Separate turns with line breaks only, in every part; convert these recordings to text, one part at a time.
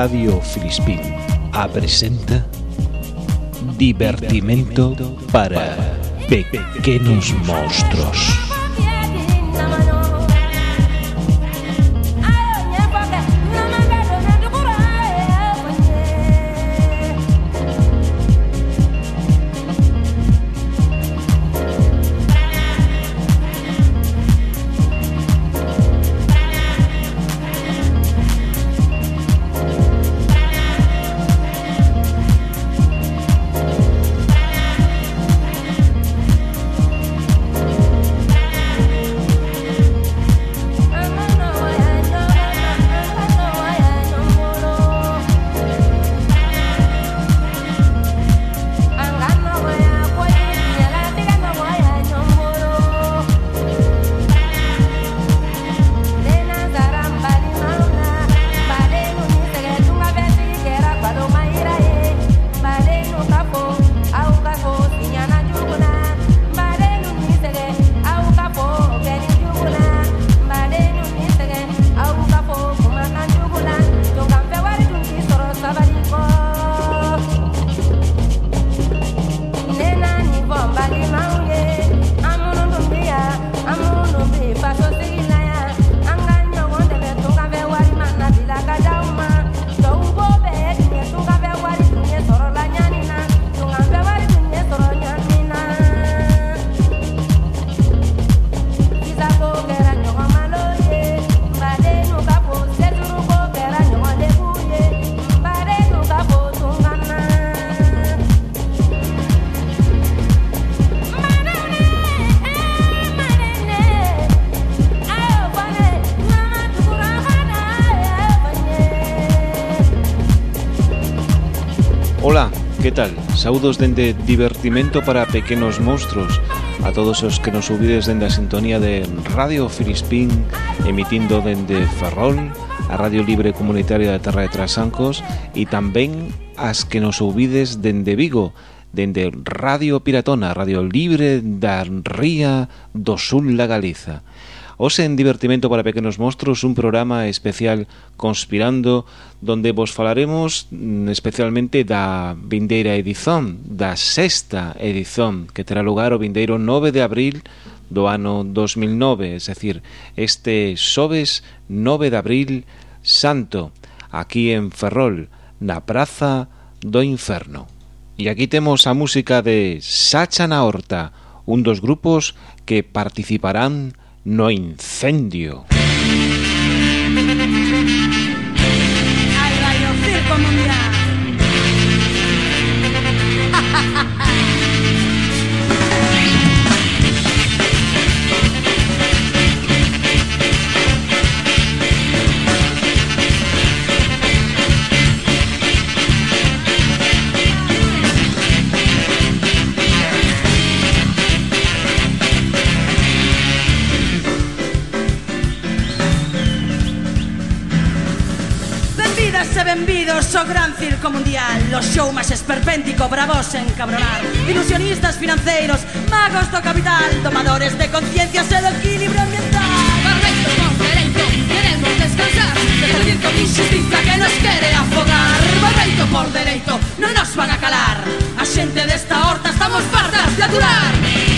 Radio Filispín apresenta Divertimento para pequenos monstruos. Saudos dende Divertimento para Pequenos Monstruos. A todos os que nos subides dende a sintonía de Radio Filispín Emitindo dende Ferrol A Radio Libre Comunitaria da Terra de Trasancos E tamén as que nos subides dende Vigo Dende Radio Piratona, Radio Libre da Ría do Sul da Galiza. Hoxe en Divertimento para Pequenos Monstruos un programa especial Conspirando donde vos falaremos mm, especialmente da vindeira edición, da sexta edición que terá lugar o vindeiro 9 de abril do ano 2009, es decir, este xoves 9 de abril santo, aquí en Ferrol, na Praza do Inferno. E aquí temos a música de Sacha na Horta, un dos grupos que participarán no incendio.
Gran circo Mundial, los show más esperpéntico, bravos en cabronar, ilusionistas financeiros magos do capital, tomadores de conciencias el equilibrio ambiental.
Correcto, con derecho, queremos descansar, de con injusticia que nos quere afogar. Correcto, por derecho, no nos van a calar, a xente desta horta estamos fartas de aturar.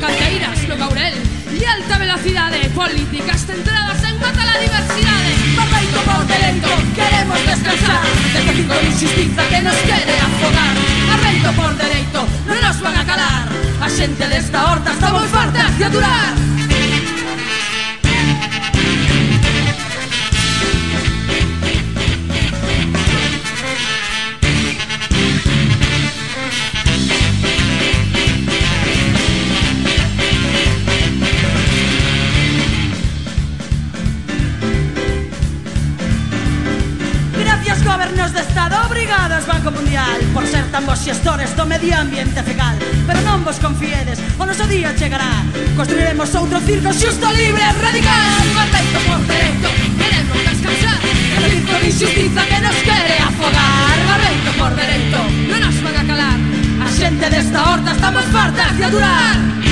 canteiras no Caurel e alta velocidade políticas centradas en mata la diversidade
Barbeito por lento, queremos descansar. Deste pico de injustiza que nos quere afogar.
Arrento por dereito, non nos van a calar. A xente desta horta está moi de aturar
xestores do medio ambiente fecal. Pero non vos confiedes, o noso día chegará. Construiremos outro circo xusto, libre, radical.
Perfecto, perfecto, queremos descansar.
El circo de injustiza que nos quere afogar.
Barreito por dereito, non nos van a calar.
A xente desta horta estamos fartas de adorar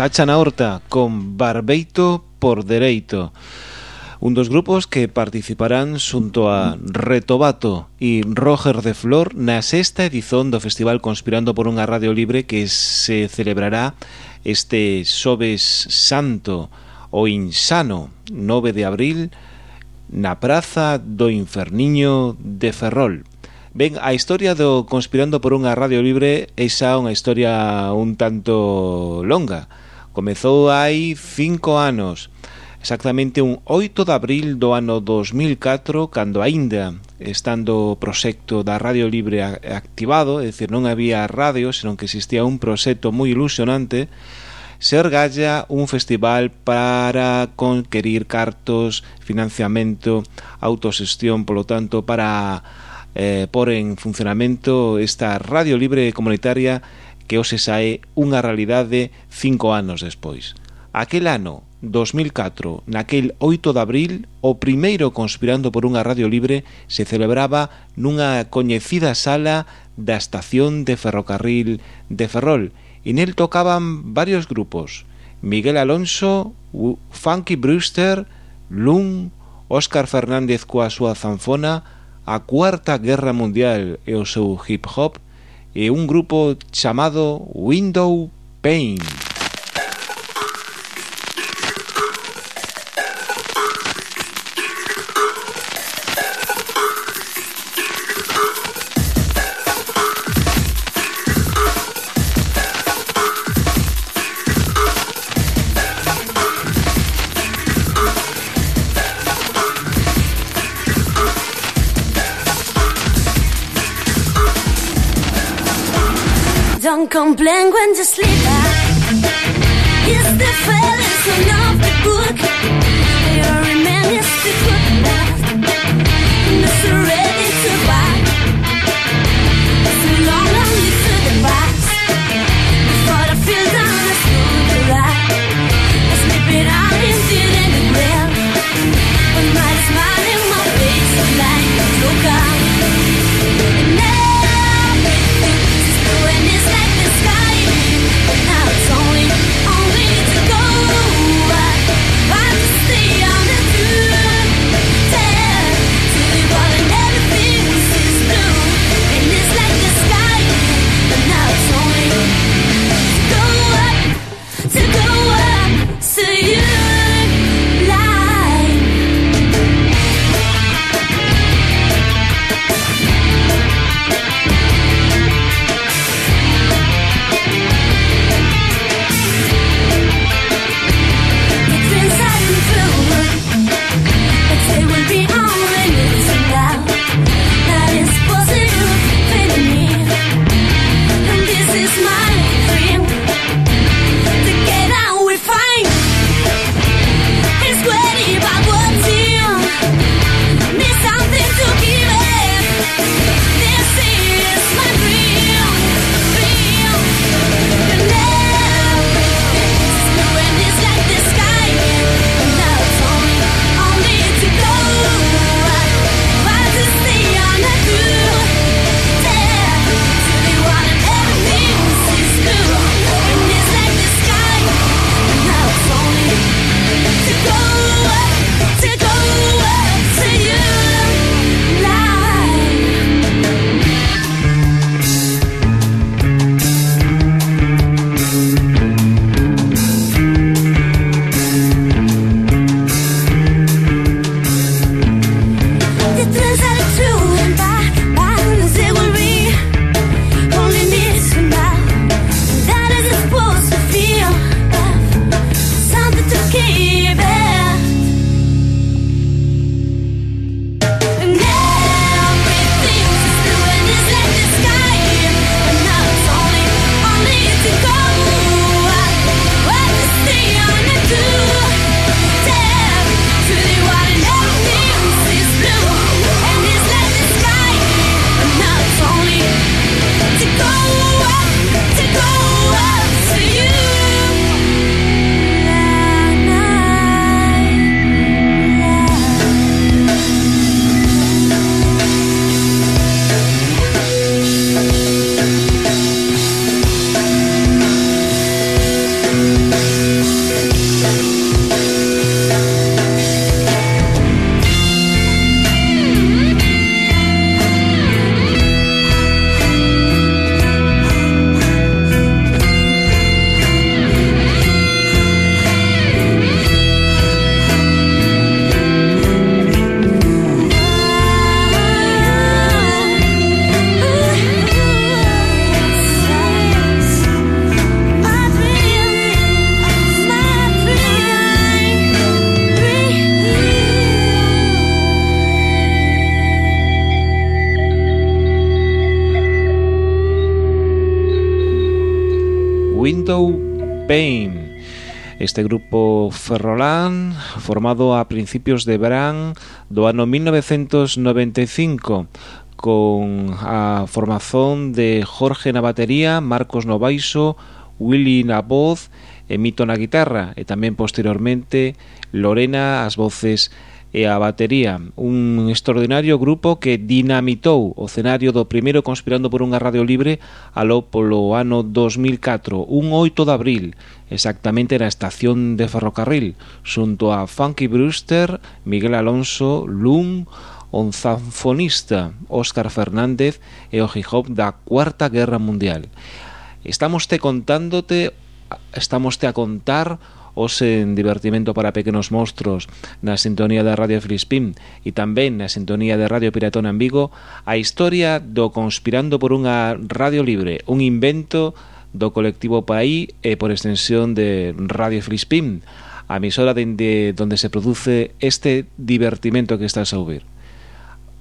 Sacha na Horta con Barbeito por Dereito un dos grupos que participarán xunto a Retobato e Roger de Flor na sexta edición do Festival Conspirando por unha Radio Libre que se celebrará este Sobes Santo o Insano 9 de abril na Praza do Inferniño de Ferrol. Ben, a historia do Conspirando por unha Radio Libre é xa unha historia un tanto longa Comezou hai cinco anos, exactamente un 8 de abril do ano 2004, cando aínda estando o proxecto da Radio Libre activado, é dicir, non había radio, senón que existía un proxecto moi ilusionante, se orgalla un festival para conquerir cartos, financiamento, autosestión, polo tanto, para eh, por en funcionamento esta radio libre comunitaria que hoxe xa é unha realidade cinco anos despois. Aquel ano, 2004, naquel 8 de abril, o primeiro Conspirando por unha radio libre se celebraba nunha coñecida sala da estación de ferrocarril de Ferrol, e nel tocaban varios grupos, Miguel Alonso, Funky Brewster, Lung, Óscar Fernández coa súa zanfona, a Cuarta Guerra Mundial e o seu hip-hop, eh, un grupo llamado Window Paint.
Don't complain when you sleep. It's the feeling of the book.
este grupo ferrolán formado a principios de verán do ano 1995 con a formación de Jorge na batería, Marcos no baixo, Willy na voz e Mito na guitarra e tamén posteriormente Lorena as voces e e a batería, un extraordinario grupo que dinamitou o cenario do primeiro conspirando por unha radio libre aló polo ano 2004, un 8 de abril, exactamente na estación de ferrocarril, xunto a Funky Brewster, Miguel Alonso, Lum, un zanfonista Óscar Fernández e o hip-hop da Cuarta Guerra Mundial. Estamos te contándote, estamos te a contar hoxe en Divertimento para Pequenos monstruos na sintonía da Radio Frispín e tamén na sintonía de Radio Piratón en Vigo a historia do Conspirando por unha radio libre, un invento do colectivo Paí e por extensión de Radio Frispín, a emisora dende donde se produce este divertimento que estás a ouvir.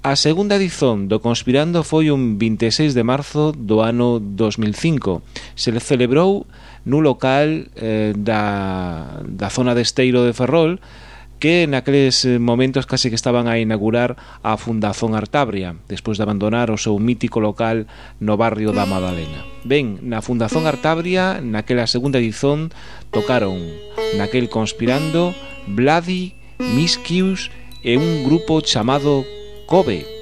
A segunda edición do Conspirando foi un 26 de marzo do ano 2005. Se le celebrou no local eh, da, da zona de Esteiro de Ferrol que naqueles eh, momentos case que estaban a inaugurar a Fundación Artabria, despois de abandonar o seu mítico local no barrio da Madalena. Ben, na Fundación Artabria, naquela segunda edición, tocaron naquel conspirando Vladi, Miskius e un grupo chamado Kobe,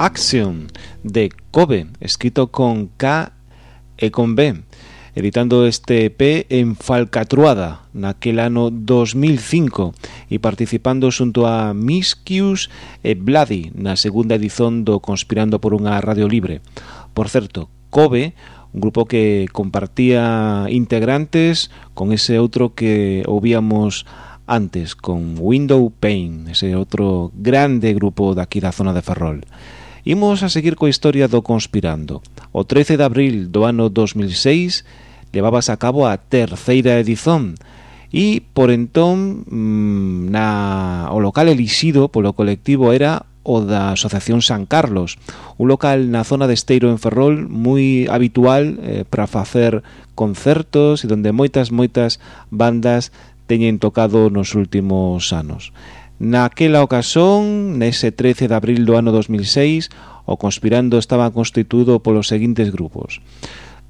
Action de Kobe, escrito con K e con B, editando este EP en Falcatruada naquel ano 2005 e participando xunto a Miscues e Bloody na segunda edición do Conspirando por unha Radio Libre. Por certo, Kobe un grupo que compartía integrantes con ese outro que ouvíamos antes, con Window Pain, ese outro grande grupo daqui da zona de Ferrol. Imos a seguir coa historia do Conspirando. O 13 de abril do ano 2006 levabas a cabo a terceira edición e por entón mm, na, o local elixido polo colectivo era o da Asociación San Carlos, un local na zona de Esteiro en Ferrol moi habitual eh, para facer concertos e donde moitas, moitas bandas teñen tocado nos últimos anos. Naquela ocasión, nese 13 de abril do ano 2006, o Conspirando estaba constituído polos seguintes grupos.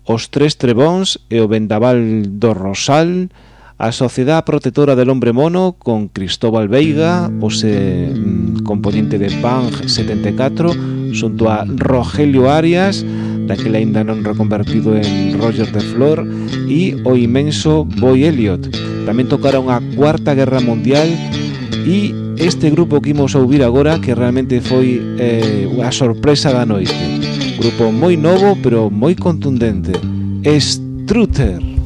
Os Tres Trebóns e o Vendaval do Rosal, a Sociedade Protectora del Hombre Mono con Cristóbal Veiga, o se, mm, componente de Bang 74, xunto a Rogelio Arias, daquela ainda non reconvertido en Roger de Flor, e o inmenso Boy Elliot. Tamén tocaron a Cuarta Guerra Mundial E este grupo que imos ouvir agora que realmente foi eh, a sorpresa da noite. Grupo moi novo pero moi contundente. Strutter.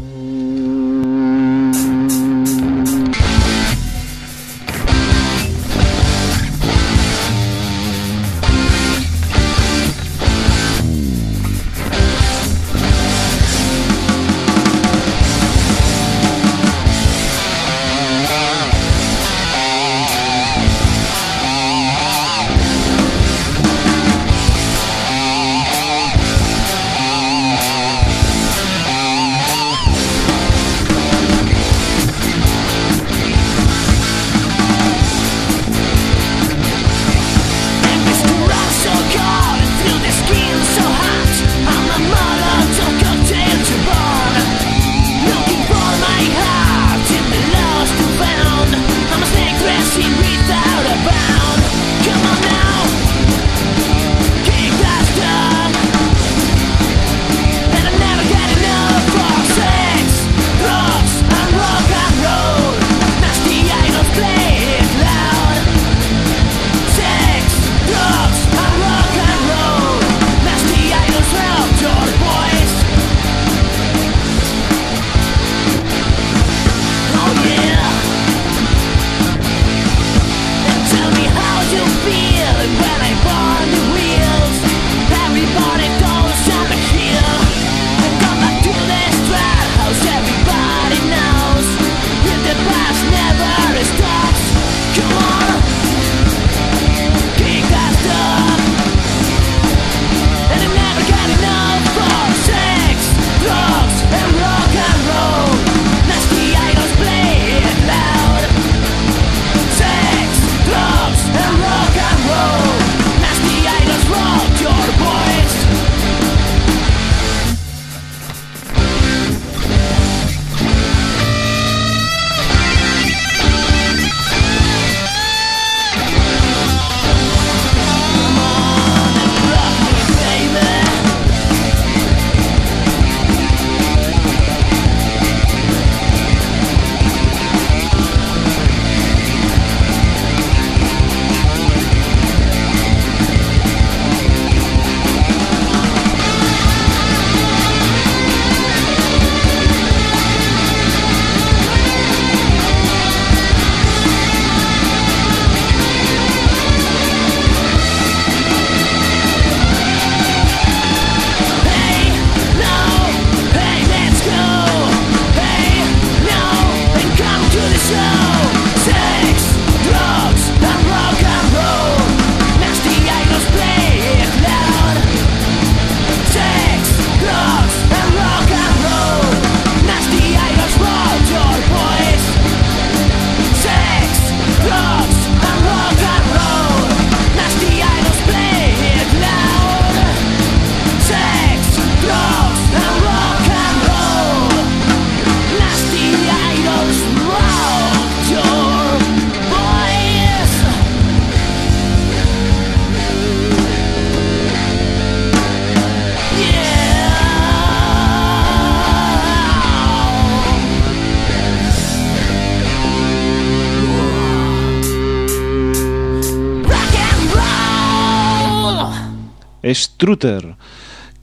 Strutter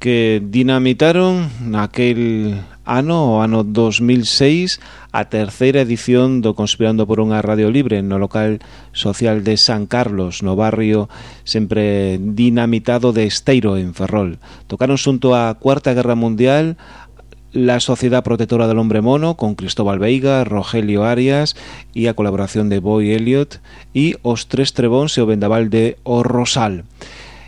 que dinamitaron naquel ano, o ano 2006, a terceira edición do Conspirando por unha Radio Libre no local social de San Carlos, no barrio sempre dinamitado de Esteiro, en Ferrol. Tocaron xunto á Cuarta Guerra Mundial la Sociedad Protectora del Hombre Mono con Cristóbal Veiga, Rogelio Arias e a colaboración de Boy Elliot e os Tres Trebóns e o Vendaval de O Rosal.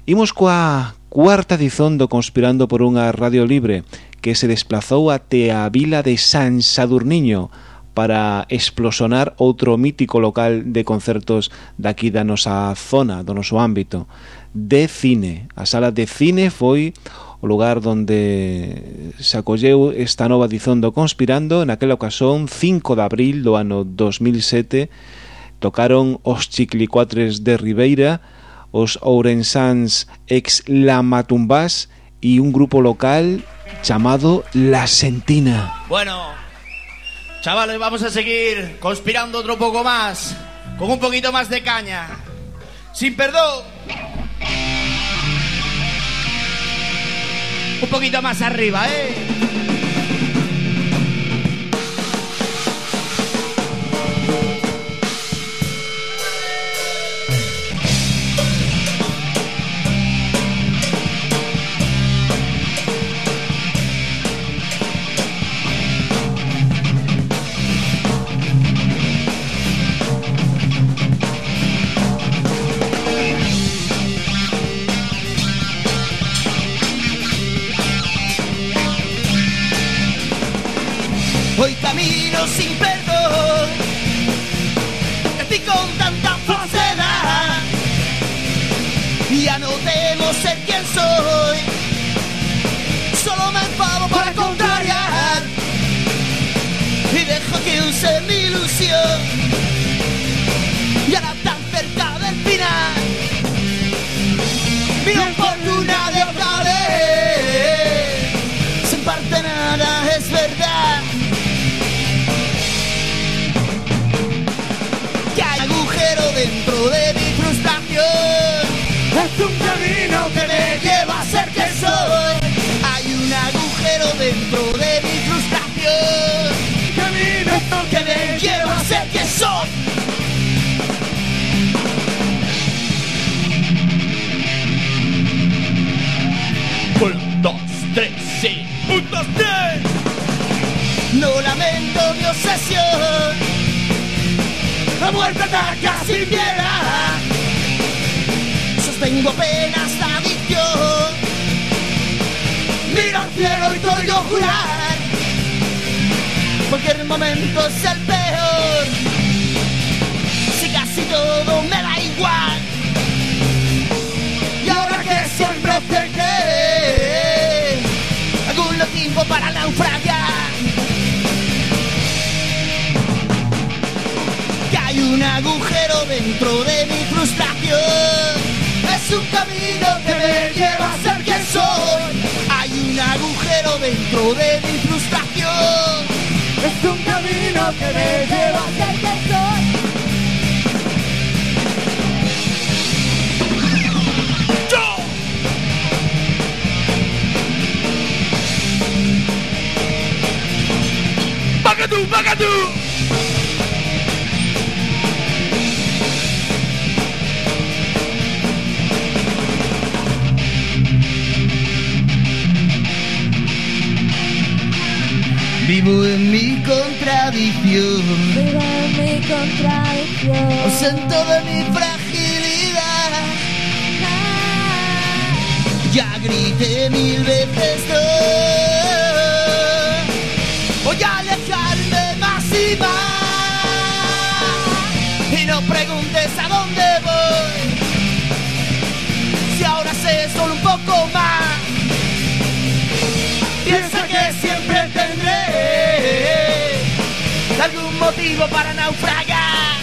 Imos coa cuarta dizondo conspirando por unha radio libre que se desplazou até a vila de San Sadurniño para explosionar outro mítico local de concertos daqui da nosa zona, do noso ámbito, de cine. A sala de cine foi o lugar onde se acolleu esta nova dizondo conspirando en aquela ocasión 5 de abril do ano 2007 tocaron os chiclicuatres de Ribeira os ourensans ex Lamatumbás y un grupo local llamado La Sentina.
Bueno, chavales, vamos a seguir conspirando otro poco más, con un poquito más de caña. Sin perdón. Un poquito más arriba, ¿eh? Hoy camino sin perdón, estoy con tanta falsedad. Ya no temo ser quien soy, solo me enfado para contrariar y dejo que use mi ilusión. Y ahora tan cerca del final, dentro de mi frustración. Camino que me a ser que soy. Uno, dos, tres, sí. Un, dos, tres. No lamento mi obsesión. La muerte ataca sin piedad. Sostengo apenas oigo jurar. Cualquier momento es el peor. Si casi todo me da igual. Y ahora que siempre te que algún motivo para naufragar. que hay un agujero dentro de mi frustración. Es un camino que me lleva a ser quien soy. Un agujero dentro de mi frustración. Es un camino que me lleva a ser quien soy. ¡Yo! ¡Bagadú, bagadú! Vivo en mi contradicción,
Vivo en mi contradicción.
ausento de mi fragilidad. Ya grité mil veces no. Voy a alejarme más y más. Y no preguntes motivo para naufragar.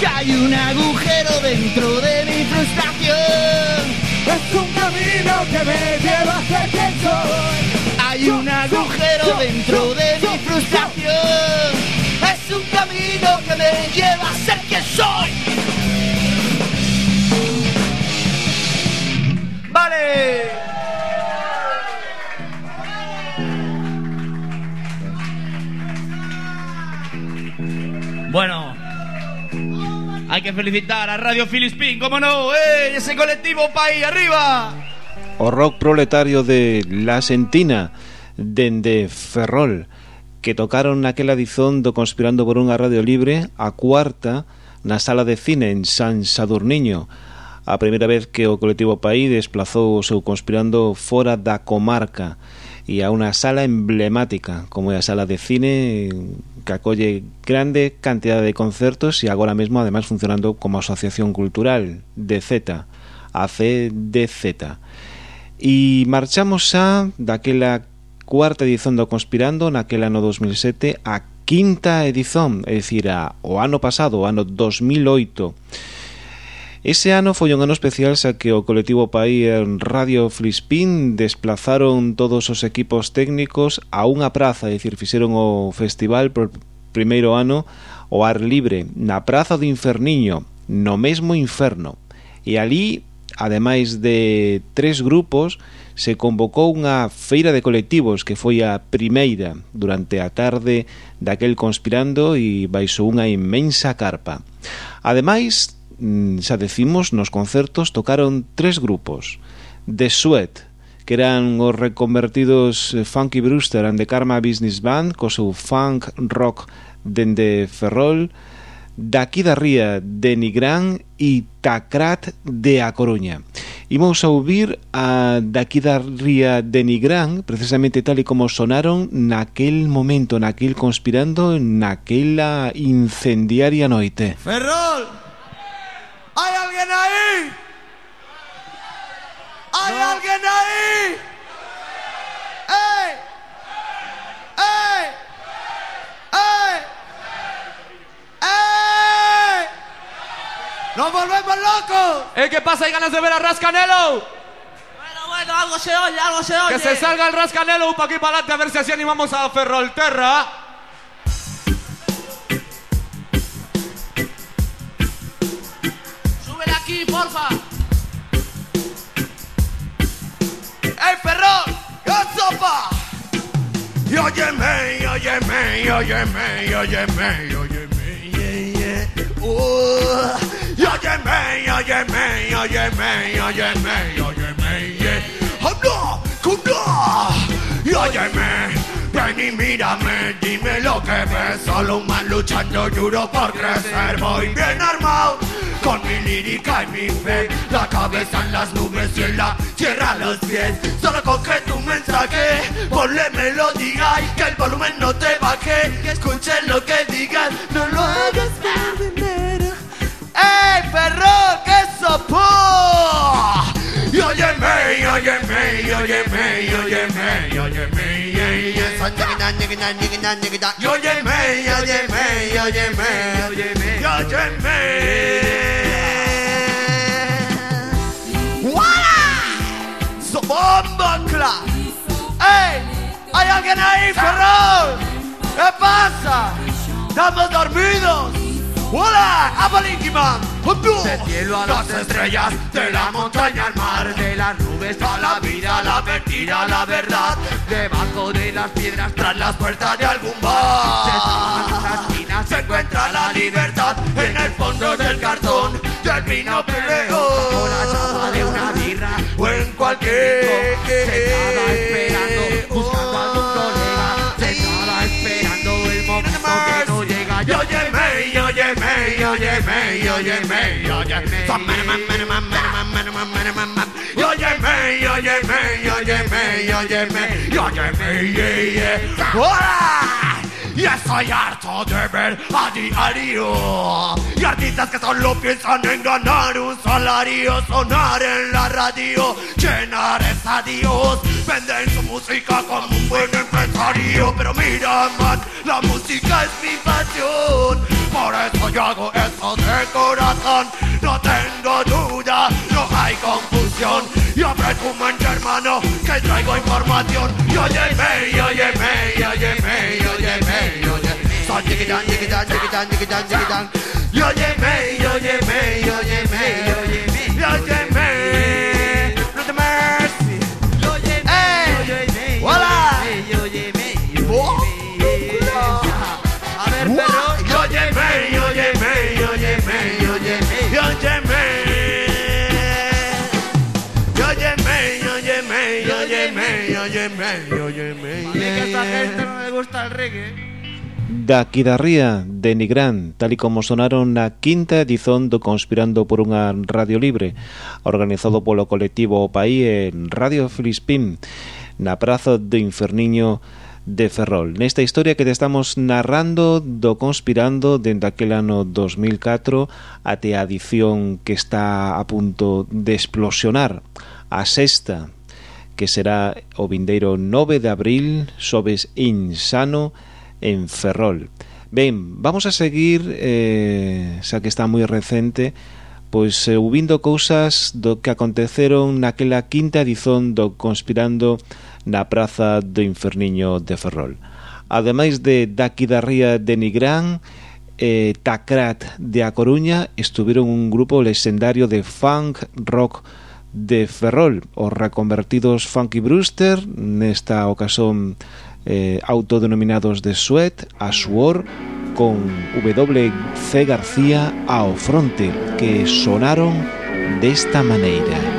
Que hay un agujero dentro de mi frustración. Es un camino que me lleva a ser quien soy. Hay un agujero dentro de mi frustración. Es un camino que me lleva a ser quien soy. Vale.
Bueno, hay que felicitar a Radio Filispín, ¿cómo no? ¡Eh! Ese colectivo país arriba.
O rock proletario de La Sentina, dende Ferrol, que tocaron naquela edición do Conspirando por unha Radio Libre a cuarta na sala de cine en San Sadurniño, a primeira vez que o colectivo País desplazou o seu Conspirando fora da comarca e a unha sala emblemática como é a sala de cine que acolle grande cantidad de concertos e agora mesmo además funcionando como asociación cultural de Z, ACDZ. E marchamos xa daquela cuarta edición do Conspirando, naquela no 2007, a quinta edición, é dicir, a, o ano pasado, o ano 2008 Ese ano foi un ano especial xa que o colectivo Paí en Radio Flispín desplazaron todos os equipos técnicos a unha praza, é dicir, fixeron o festival por primeiro ano o ar libre na Praza do Inferniño, no mesmo inferno. E ali, ademais de tres grupos, se convocou unha feira de colectivos que foi a primeira durante a tarde daquel conspirando e baixou unha inmensa carpa. Ademais, Mm, xa decimos, nos concertos tocaron tres grupos. The Sweat, que eran os reconvertidos Funky Brewster and the Karma Business Band, co seu funk rock dende Ferrol, daqui da Ría de Nigrán e Tacrat de A Coruña. Imos a ouvir a daqui da Ría de Nigrán, precisamente tal e como sonaron naquel momento, naquel conspirando, naquela incendiaria noite.
Ferrol! ¿Hay alguien ahí? ¿Hay alguien ahí? ¡Ey! ¡Ey! ¡Ey! ¡Ey! ¡Nos volvemos locos!
¿Eh, ¿Qué pasa? ¿Hay ganas de ver a Rascanelo?
Bueno, bueno, algo se oye, algo se oye.
Que se salga el Rascanelo para aquí para adelante a ver si así animamos a Ferrolterra.
Aquí, porfa.
¡Ey, Ferrón! ¡Qué sopa! Y óyeme, y óyeme, y óyeme, y óyeme, y óyeme, yeah, yeah. Uh, y óyeme, y óyeme, y óyeme, y óyeme, y óyeme, yeah. ¡Anda! ¡Cunda! Y óyeme, ven y mírame, dime lo que ves. Solo un man luchando duro por crecer. Voy bien armado con mi lírica y mi fe. La cabeza en las nubes y en la tierra los pies. Solo coge tu mensaje, ponle melodía y que el volumen no te baje. Que escuchen lo que digan, no lo hagas por dinero. ¡Ey, perro! ¡Qué sopo! Y óyeme, óyeme, óyeme, óyeme, óyeme, y óyeme, y óyeme, y óyeme, y óyeme. ¡Wala! So class. ¡Ey! ¿Hay alguien ahí, Ferrol? ¿Qué pasa? ¡Estamos dormidos! ¡Hola! ¡Abalinkiman!
Del cielo a las estrellas, de la montaña al mar, de las nubes a la vida, la mentira, la verdad, debajo de las piedras, tras las puertas de algún bar.
Se encuentra la libertad en el fondo del cartón del vino peleo.
La chapa de una birra,
o en cualquier
sentada esperando, buscando algún colega, sentada esperando el momento que no llega.
Y óyeme, y óyeme, y óyeme, y óyeme, y óyeme. Y óyeme, y óyeme, y óyeme, y óyeme, y óyeme, yeah, yeah. ¡Hola! Y estoy harto de ver a diario. Y artistas que solo piensan en ganar un salario Sonar en la radio, llenar estadios Venden su música como un buen empresario. Pero mira man, la música es mi pasión. Por eso yo hago esto de corazón. No tengo duda, no hay confusión. Y mente hermano, que traigo información. Y óyeme, y óyeme, y óyeme, y óyeme, y óyeme. Son chiquitán, chiquitán, chiquitán, chiquitán, chiquitán Y óyeme, y óyeme, y óyeme, y óyeme, y óyeme Óyeme, óyeme. y
que esta gente no le gusta el reggae.
Da Quidarría de Nigrán, tal y como sonaron na quinta edición do Conspirando por unha Radio Libre, organizado polo colectivo O Paí en Radio Filispín, na Praza do Inferniño de Ferrol. Nesta historia que te estamos narrando do Conspirando dende aquel ano 2004 até a edición que está a punto de explosionar, a sexta que será o vindeiro 9 de abril, Sobes Insano, en Ferrol. Ben, vamos a seguir, eh, xa que está moi recente, pois eh, vindo cousas do que aconteceron naquela quinta edición do Conspirando na Praza do Inferniño de Ferrol. Ademais de Daqui da Ría de Nigrán, eh, Tacrat de A Coruña, estuveron un grupo legendario de funk rock de Ferrol, os reconvertidos Funky Brewster, nesta ocasión eh, autodenominados de Sweat, a Suor, con WC García ao fronte, que sonaron desta maneira.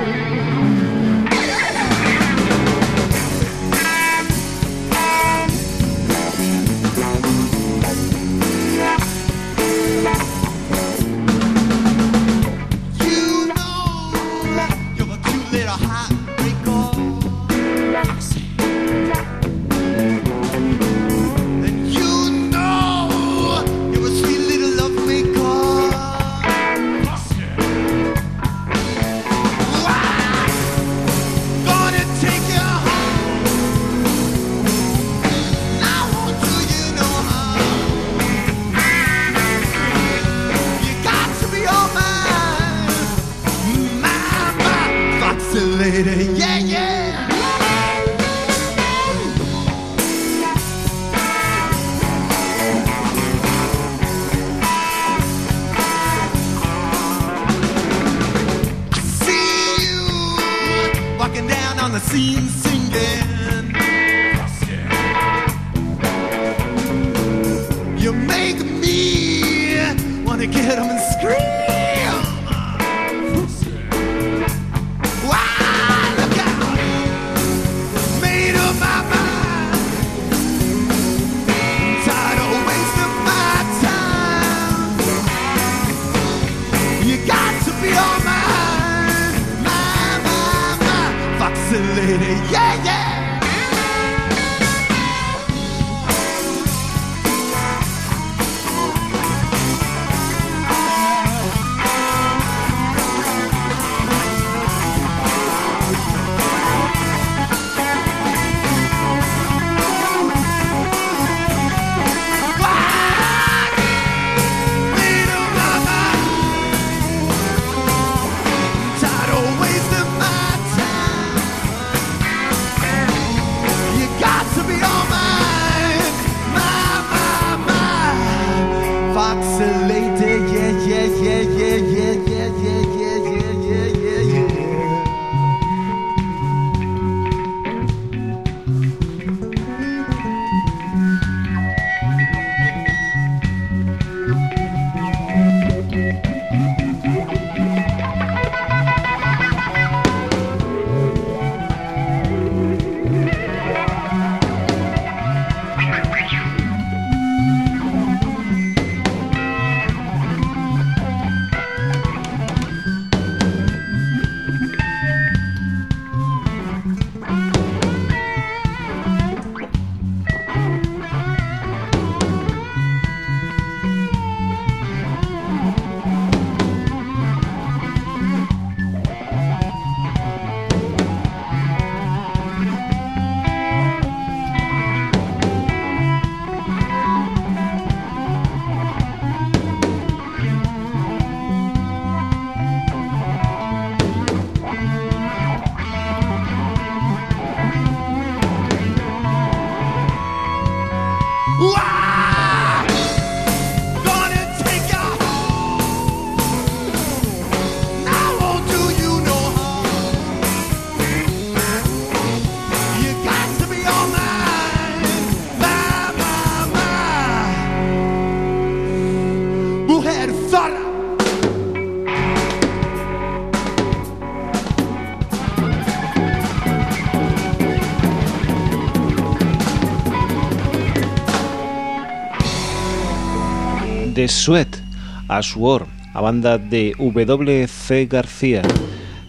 de Sweat a Suor, a banda de WC García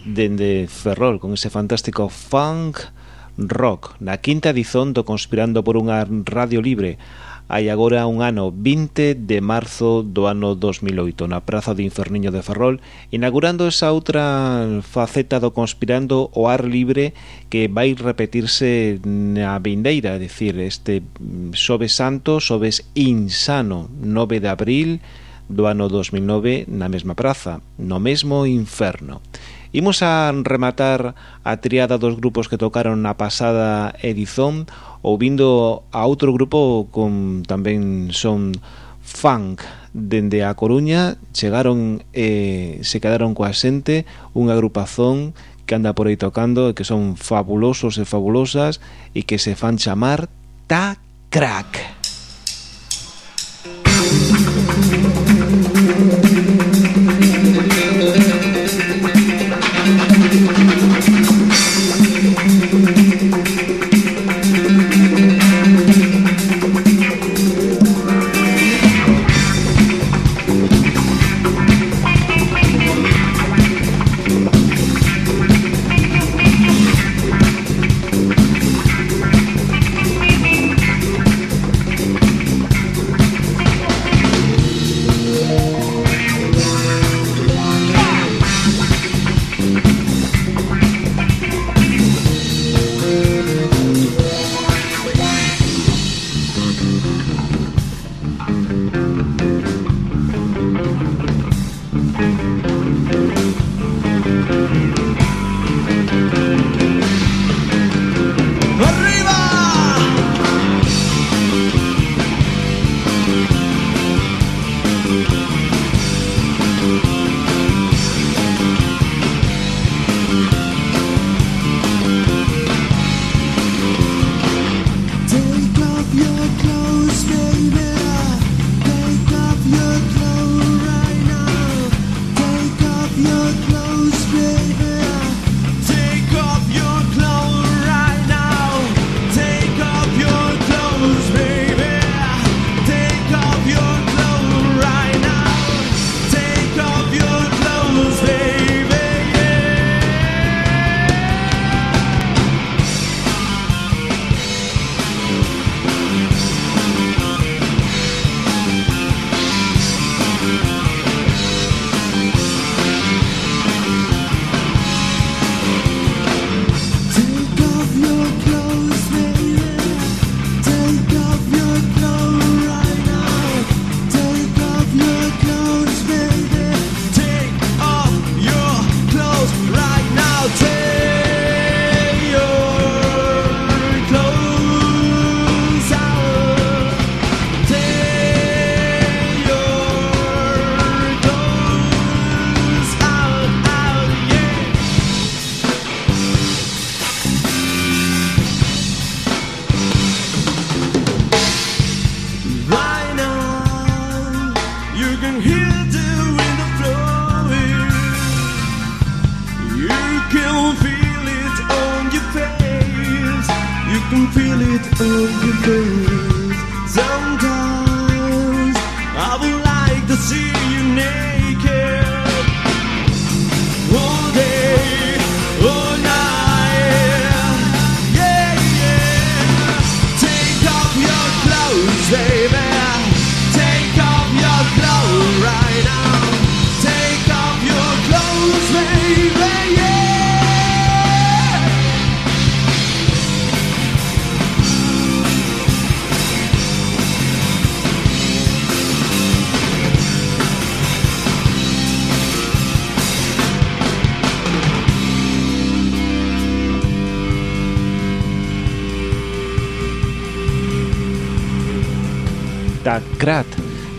dende Ferrol con ese fantástico funk rock. Na quinta edición do Conspirando por unha Radio Libre hai agora un ano 20 de marzo do ano 2008 na Praza de Inferniño de Ferrol inaugurando esa outra faceta do Conspirando o ar libre que vai repetirse na vindeira, é dicir, este Sobe Santo, Sobes Insano 9 de abril do ano 2009 na mesma praza, no mesmo inferno. Imos a rematar a triada dos grupos que tocaron na pasada edición ouvindo a outro grupo con tamén son funk. Dende a Coruña chegaron e eh, se quedaron coa xente unha agrupazón que anda por aí tocando que son fabulosos e fabulosas e que se fan chamar Ta Crack. Música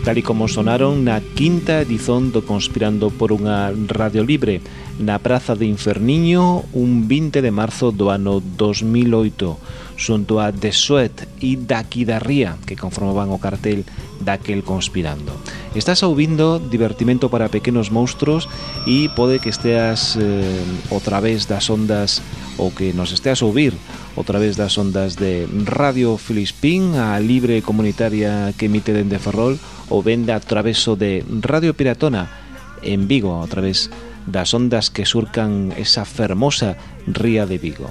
tal e como sonaron na quinta edición do Conspirando por unha Radio Libre
na Praza de Inferniño un 20 de marzo do ano 2008 xunto a The Sweat e Daqui da Ría que conformaban o cartel daquel conspirando. Estás ouvindo divertimento para pequenos monstruos e pode que esteas eh, outra vez das ondas ou que nos esteas a ouvir outra vez das ondas de Radio Filispín, a libre comunitaria que emite dende Ferrol ou vende a traveso de Radio Piratona en Vigo, a través das ondas que surcan esa fermosa ría de Vigo.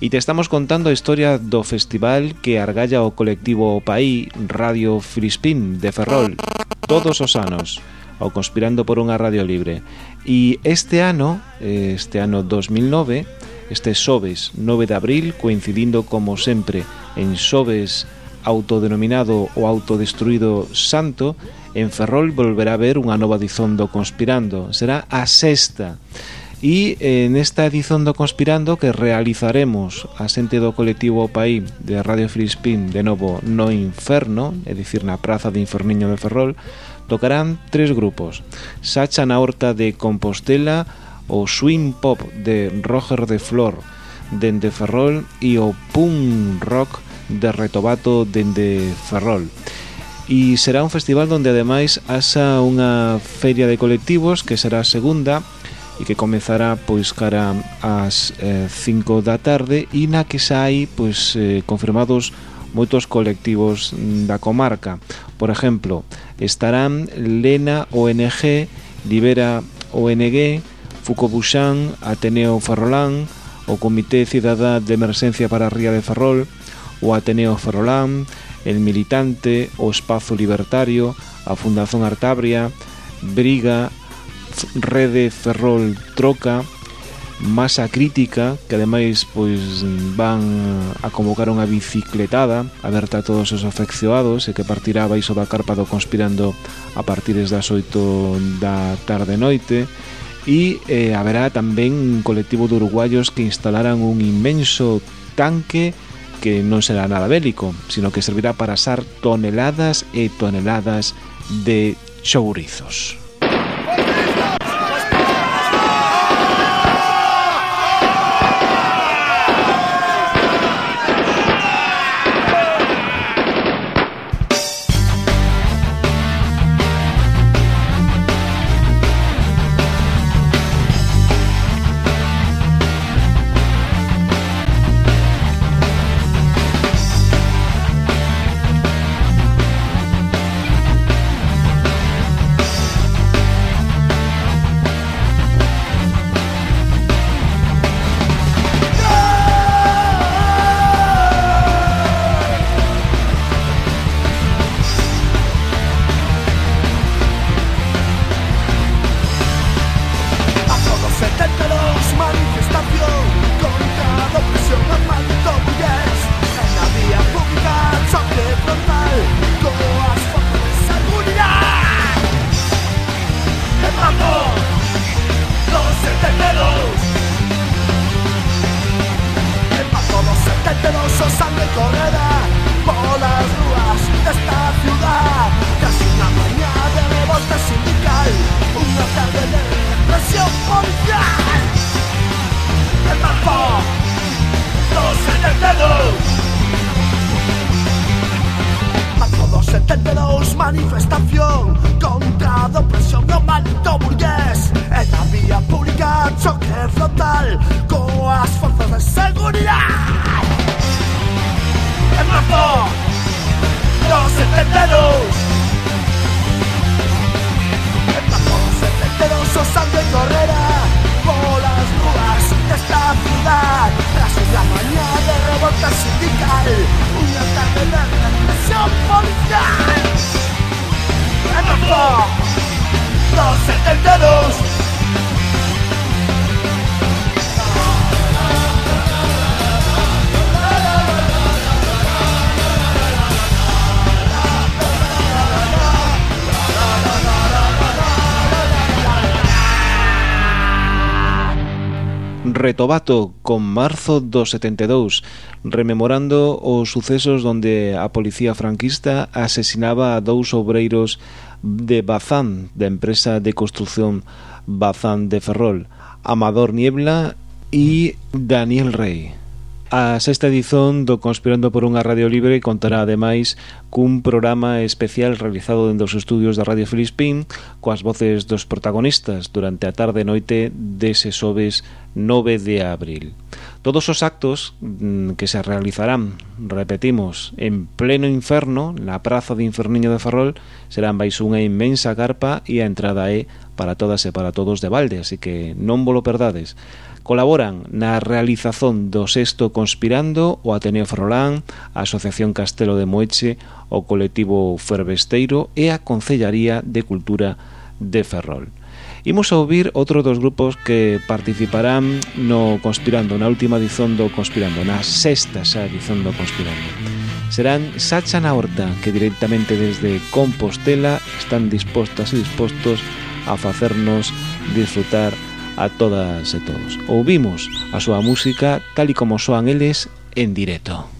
E te estamos contando a historia do festival que argalla o colectivo O Paí Radio Filispín de Ferrol todos os anos ao Conspirando por unha Radio Libre. E este ano, este ano 2009, este xoves 9 de abril, coincidindo como sempre en xoves autodenominado o autodestruído santo, en Ferrol volverá a ver unha nova edición do Conspirando. Será a sexta. E en esta edición do Conspirando que realizaremos a xente do colectivo Paí de Radio Filispín de novo no Inferno, é dicir na praza de Inferniño de Ferrol, tocarán tres grupos. Sacha na Horta de Compostela, o Swing Pop de Roger de Flor dende Ferrol e o Punk Rock de Retobato dende Ferrol e será un festival donde ademais haxa unha feria de colectivos que será a segunda e que comezará pois cara ás 5 eh, da tarde e na que xa hai pois eh, confirmados moitos colectivos da comarca. Por exemplo, estarán Lena ONG, Libera ONG, Fucobuxán, Ateneo Ferrolán, o Comité Cidadá de Emerxencia para a Ría de Ferrol, o Ateneo Ferrolán, El Militante, o Espazo Libertario, a Fundación Artabria, Briga, Rede Ferrol Troca Masa Crítica que ademais pois van a convocar unha bicicletada aberta a todos os afeccionados e que partirá baixo da carpa do Conspirando a partir das 8 da tarde noite e eh, haberá tamén un colectivo de uruguayos que instalarán un inmenso tanque que non será nada bélico, sino que servirá para asar toneladas e toneladas de chourizos. Retobato con marzo do 72, rememorando os sucesos onde a policía franquista asesinaba a dous obreiros de Bazán, da empresa de construción Bazán de Ferrol,
Amador Niebla e Daniel Rey. A sexta edición do Conspirando por unha Radio Libre contará ademais cun programa especial realizado dentro dos estudios da Radio Filispín coas voces dos protagonistas durante a tarde e noite dese sobes 9 de abril. Todos os actos mm, que se realizarán, repetimos, en pleno inferno, na praza de Inferniño de Ferrol, serán vais unha inmensa carpa e a entrada é para todas e para todos de balde, así que non volo perdades. Colaboran na realización do Sexto Conspirando o Ateneo Ferrolán, a Asociación Castelo de Moeche, o colectivo Fervesteiro e a Concellaría de Cultura de Ferrol. Imos a ouvir outro dos grupos que participarán no Conspirando, na última edición do Conspirando, na sexta xa edición do Conspirando serán Sacha na Horta, que directamente desde Compostela están dispostas e dispostos a facernos disfrutar a todas e todos. Ouvimos a súa música tal e como soan eles en directo.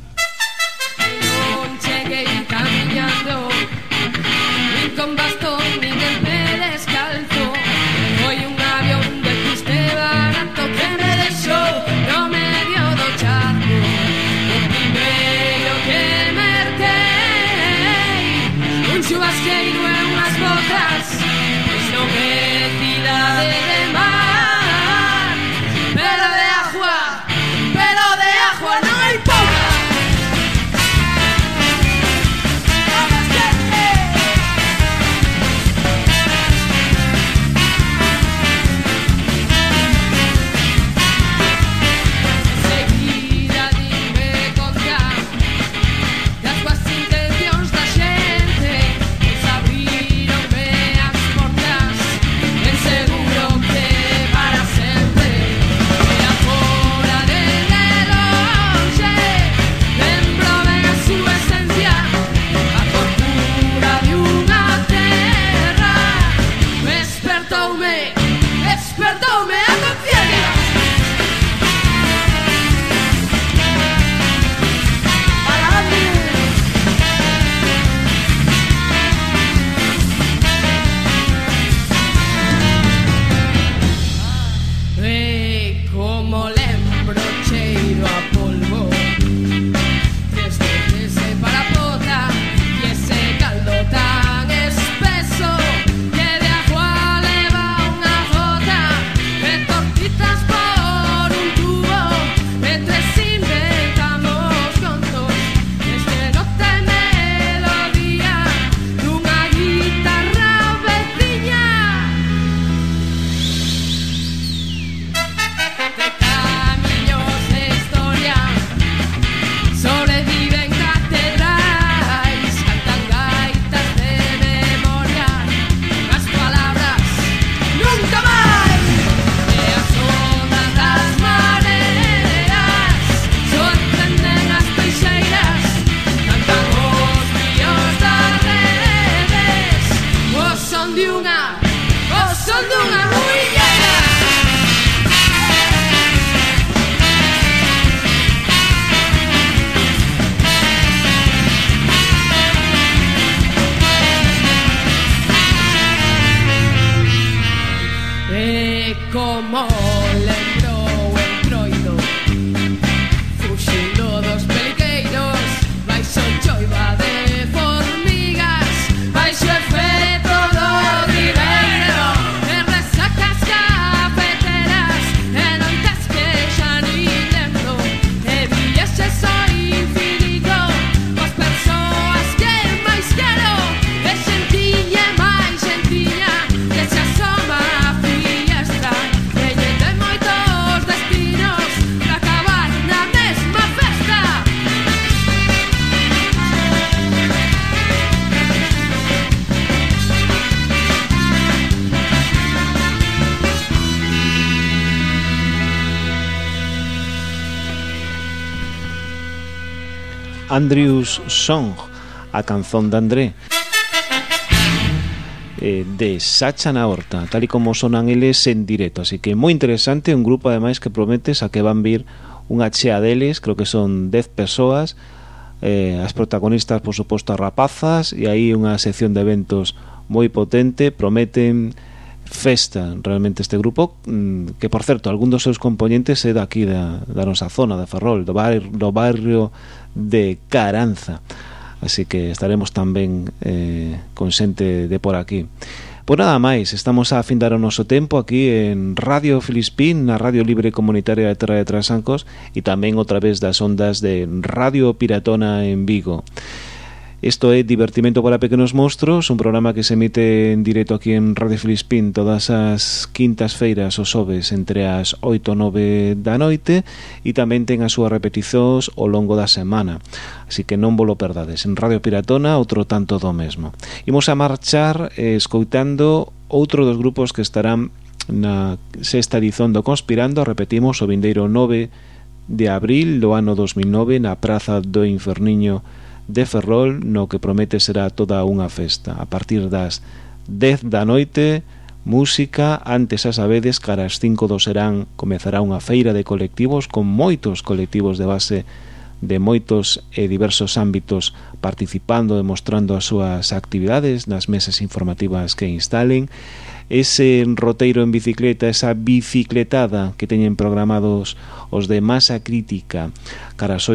canzón de André eh, de Sacha na Horta, tal y como sonan eles en directo. Así que moi interesante, un grupo ademais que prometes a que van vir unha chea deles, creo que son 10 persoas, eh, as protagonistas, por suposto, as rapazas, e aí unha sección de eventos moi potente, prometen
festa realmente este grupo mm, que por certo, algún dos seus componentes é daqui da, da nosa zona, de Ferrol do barrio, do barrio de Caranza así que estaremos tamén eh, con xente de por aquí. Pois nada máis, estamos a afindar o noso tempo aquí en Radio Filispín, na Radio Libre Comunitaria de Terra de Trasancos e tamén outra vez das ondas de Radio Piratona en Vigo. Isto é Divertimento para Pequenos Monstros, un programa que se emite en directo aquí en Radio Filispín todas as quintas feiras ou xoves entre as 8 e 9 da noite e tamén ten as súas repeticións ao longo da semana. Así que non volo perdades. En Radio Piratona, outro tanto do mesmo. Imos a marchar eh, escoitando outro dos grupos que estarán na sexta edición do Conspirando, repetimos, o vindeiro 9 de abril do ano 2009 na Praza do Inferniño de Ferrol no que promete será toda unha festa. A partir das 10 da noite, música, antes a sabedes, cara as 5 do serán, comezará unha feira de colectivos con moitos colectivos de base de moitos e diversos ámbitos participando e mostrando as súas actividades nas mesas informativas que instalen ese roteiro en bicicleta, esa bicicletada que teñen programados os de Masa Crítica cara as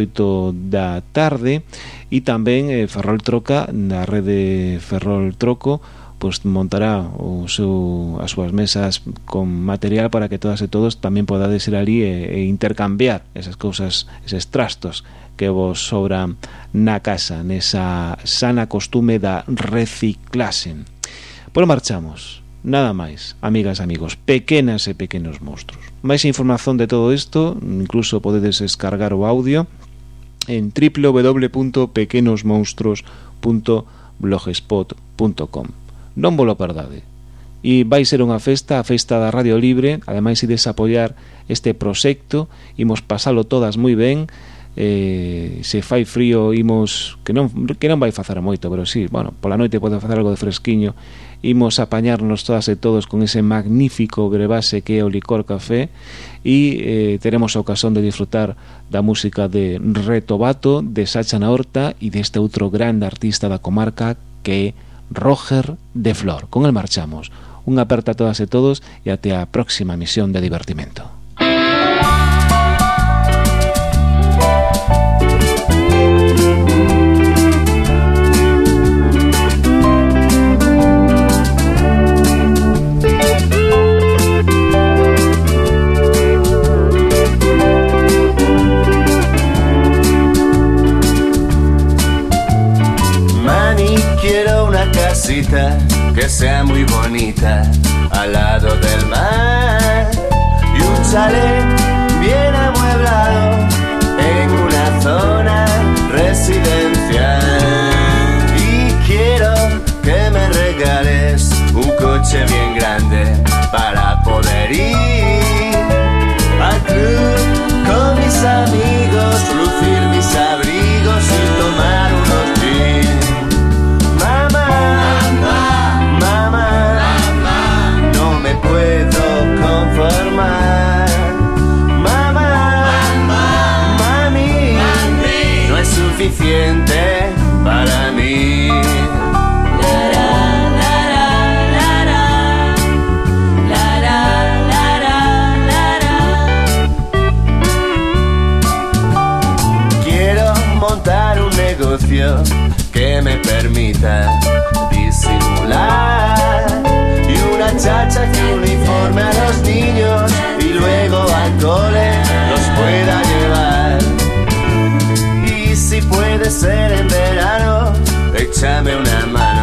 da tarde e tamén eh, Ferrol Troca na rede Ferrol Troco pois montará o seu, as súas mesas con material para que todas e todos tamén podades ir ali e, e intercambiar esas cousas, eses trastos que vos sobran na casa, nesa sana costume da reciclasen Pois marchamos. Nada máis, amigas e amigos, pequenas e pequenos monstruos. Máis información de todo isto, incluso podedes descargar o audio en www.pequenosmonstruos.blogspot.com Non volo perdade. E vai ser unha festa, a festa da Radio Libre, ademais ides apoiar este proxecto, imos pasalo todas moi ben, eh, se fai frío imos que non que non vai facer moito, pero si, sí, bueno, pola noite pode facer algo de fresquiño, imos apañarnos todas e todos con ese magnífico grebase que é o licor café e eh, teremos a ocasión de disfrutar da música de Retobato, de Sacha na Horta e deste outro grande artista da comarca que é Roger de Flor. Con el marchamos. Un aperta a todas e todos e até a próxima misión de divertimento.
Que sea muy bonita al lado del mar y un chalet bien amueblado en una zona residencial. Y quiero que me regales un coche bien grande para poder ir suficiente para mí. Quiero montar un negocio que me permita disimular y una chacha que uniforme a los niños y luego al cole los pueda amanecer en verano, échame una mano.